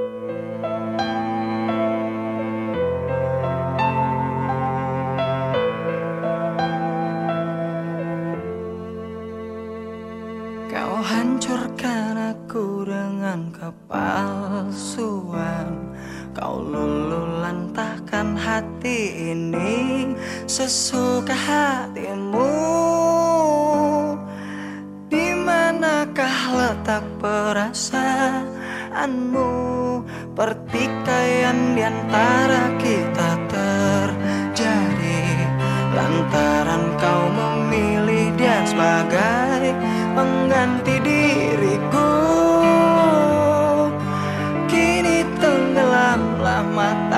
Kau hancurkan aku dengan kepalsuan. Kau lulu lantahkan hati ini sesuka hatimu. Di manakah letak perasaanmu Pertikaian di antara kita terjadi. Lantaran kau memilih dia sebagai mengganti diriku. Kini tenggelamlah matahariku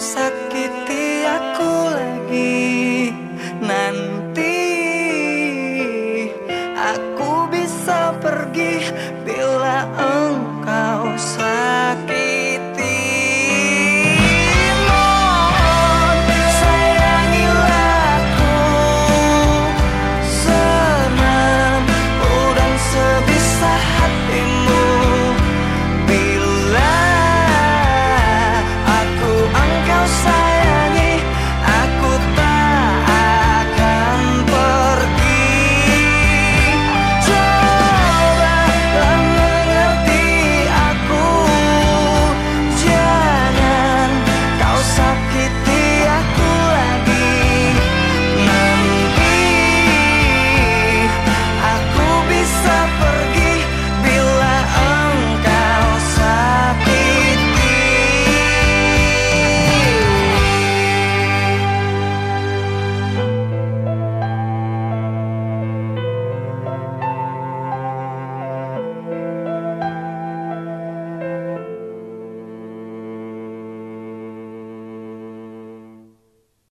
sakiti aku lagi. Nanti aku bisa pergi bila engkau sayang